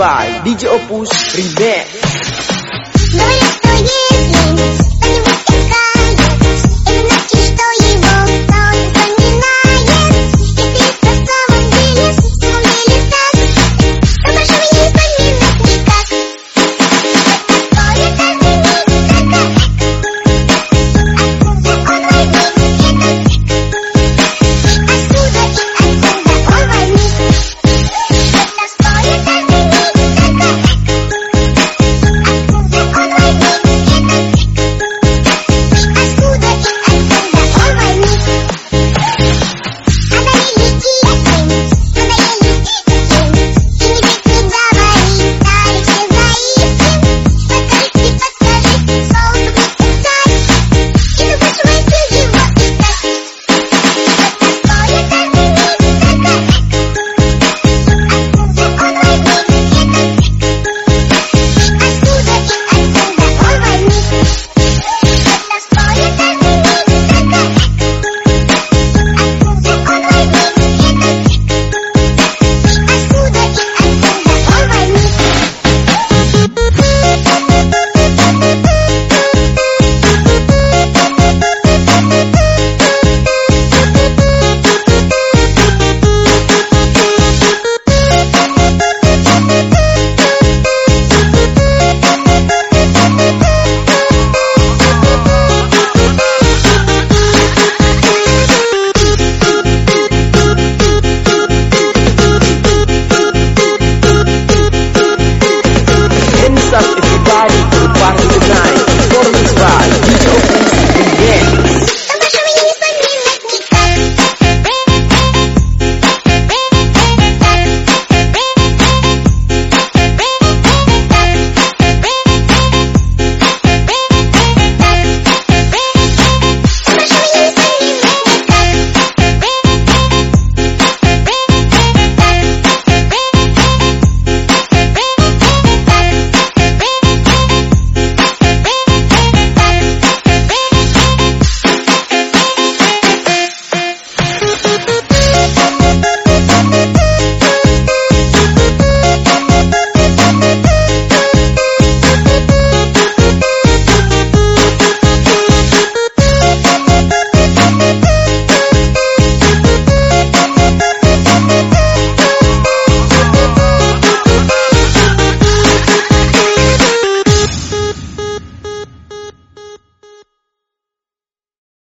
by DJ Opus Remix.